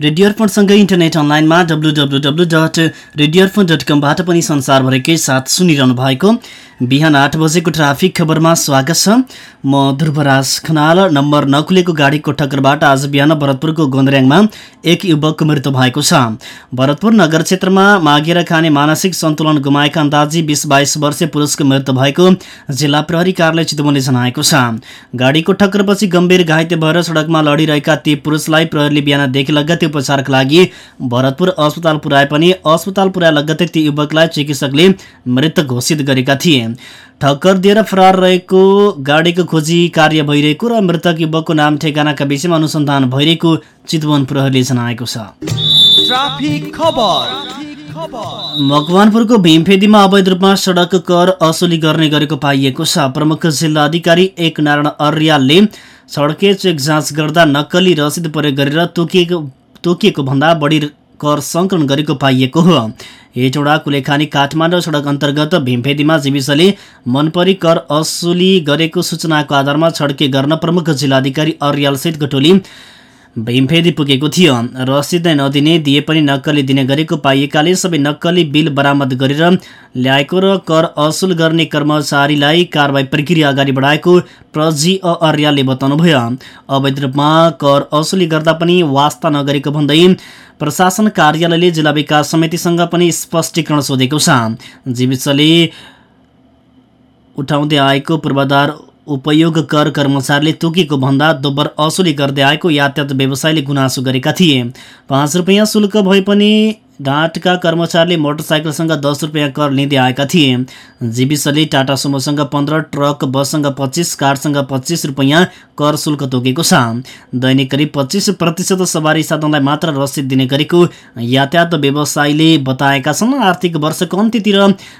Radio अर्पणसँगै internet अनलाइनमा पनि संसारभरिकै साथ सुनिरहनु भएको बिहान आठ बजेको ट्राफिक खबरमा स्वागत छ। म ध्रुवराज खनाल नम्बर नखुलेको गाडीको ठक्करबाट आज बिहान भरतपुरको गोन्द्र्याङमा एक युवकको मृत्यु भएको छ। भरतपुर नगर क्षेत्रमा मागेर खाने मानसिक सन्तुलन गुमाएका अन्दाजी बिस बाइस वर्षीय पुरुषको मृत्यु भएको जिल्ला प्रहरी कार्यालय चितवनले जनाएको छ। गाडीको ठक्करपछि गम्भीर घाइते भएर सडकमा लडिरहेका ती पुरुषलाई प्रहरीले बिहानदेखि लगत्तै उपचारका लागि भरतपुर अस्पताल पुर्याए पनि अस्पताल पुर्याए लगत्तै ती युवकलाई चिकित्सकले मृत घोषित गरेका थिए। ठक्कर दिएर फरार रहेको गाडीको खोजी कार्य भइरहेको र मृतक युवकको नाम ठेगानाका विषयमा अनुसन्धान भइरहेको चितवन प्रहरीले जनाएको छ। मकवानपुरको भीमफेदीमा अवैध रूपमा सडक कर असुली गर्ने गरेको पाइएको छ। प्रमुख जिल्ला अधिकारी एक नारायण अर्यालले सडके चेक जाँच गर्दा नक्कली रसिद प्रयोग गरेर तोकिएको तोकिएको भन्दा बढी कर सङ्कलन गरेको पाइएको हो। हेटौँडा कुलेखानी काठमाडौँ सडक अन्तर्गत भीमफेदीमा जीविसले मनपरी कर असुली गरेको सूचनाको आधारमा छड्के गर्न प्रमुख जिल्लाधिकारी अर्यालसहितको टोली भीमफेदी पुगेको थियो रसिद नदिने दिए पनि नक्कली दिने गरेको पाइएकाले सबै नक्कली बिल बरामद गरेर ल्याएको र कर असुल गर्ने कर्मचारीलाई कारवाही प्रक्रिया अगाडि बढाएको प्रजी अर्यालले बताउनुभयो। अवैध रूपमा कर असुली गर्दा पनि वास्ता नगरेको भन्दै प्रशासन कार्यालयले जिल्ला विकास समितिसँग पनि स्पष्टीकरण सोधेको छ। जीविसले उठाउँदै आएको पूर्वाधार उपयोग कर कर्मचारीले तोकेको भन्दा दोब्बर असुली गर्दै आएको यातायात व्यवसायले गुनासो गरेका थिए। पाँच रुपियाँ शुल्क भए पनि घाटका कर्मचारीले मोटरसाइकलसँग दस रुपियाँ कर लिँदै आएका थिए। जीविसले टाटा सुमोसँग पन्ध्र ट्रक बससँग पच्चिस कारसँग पच्चिस रुपियाँ कर शुल्क तोकेको छ। दैनिक करिब पच्चिस प्रतिशत सवारी साधनलाई मात्र रसिद दिने गरेको यातायात व्यवसायीले बताएका छन्। आर्थिक वर्षको अन्त्यतिर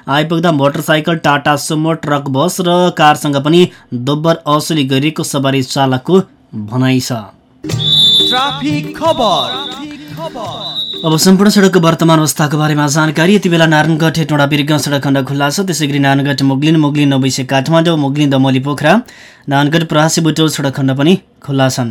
आइपुग्दा motorcycle Tata Sumo truck bus र कारसँग पनि दोब्बर असुली गरिएको सवारी चालकको भनाइ छ। अब सम्पूर्ण सडकको वर्तमान अवस्थाको बारेमा जानकारी। यति बेला नारायणगढ हेटौँडा बिर्ग सडक खण्ड खुल्ला छ। त्यसै गरी नारायणगढ मुगलिन मुगलिन नवैसे काठमाडौँ मुगलिन दमली पोखरा नारायणगढ प्रहासी बुटोल सडक खण्ड पनि खुल्ला छन्।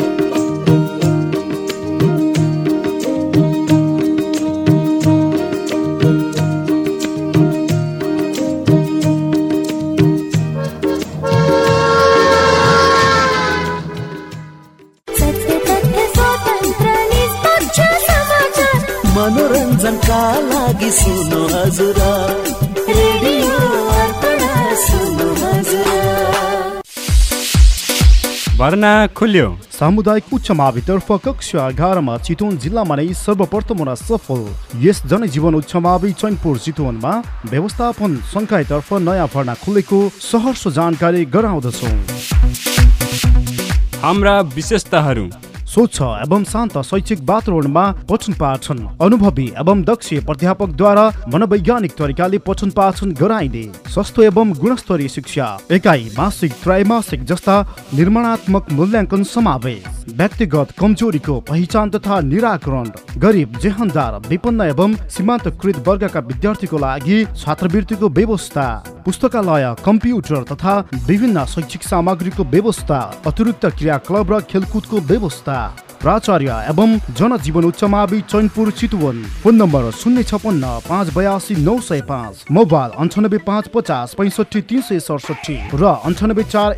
हजुर। रेडियो अर्पण हजुर। भर्ना खुल्यो। सामुदायिक उच्च मावितर्फ कक्षा एघारमा चितवन जिल्लामा नै सर्वप्रथम हुन सफल। यस जनजीवन उच्च मावि चैनपुर चितवनमा व्यवस्थापन संकायतर्फ नयाँ भर्ना खुलेको सहर्ष जानकारी गराउँदछौँ। हाम्रा विशेषताहरू। स्वच्छ एवं शान्त शैक्षिक वातावरणमा पठन पाठन अनुभवी एवं दक्ष प्राध्यापकद्वारा मनोवैज्ञानिक तरिकाले पठन पाठन गराइने सस्तो एवं गुणस्तरीय शिक्षा। एकाइ मासिक त्रैमासिक जस्ता निर्माणात्मक मूल्याङ्कन समावेश। व्यक्तिगत कमजोरीको पहिचान तथा निराकरण गरिब जेहनदार विपन्न एवं सीमान्तकृत वर्गका विद्यार्थीको लागि छात्रवृत्तिको व्यवस्था पुस्तकालय कम्प्युटर तथा विभिन्न शैक्षिक सामग्रीको व्यवस्था अतिरिक्त क्रियाकलाप र खेलकुदको व्यवस्था। प्राचार्य एवं जनजीवन उच्च मावि चैनपुर चितवन। फोन नम्बर शून्य छपन्न पाँच बयासी नौ सय पाँच। मोबाइल अन्ठानब्बे पाँच पचास पैँसठी तिन सय सडसठी र अन्ठानब्बे चार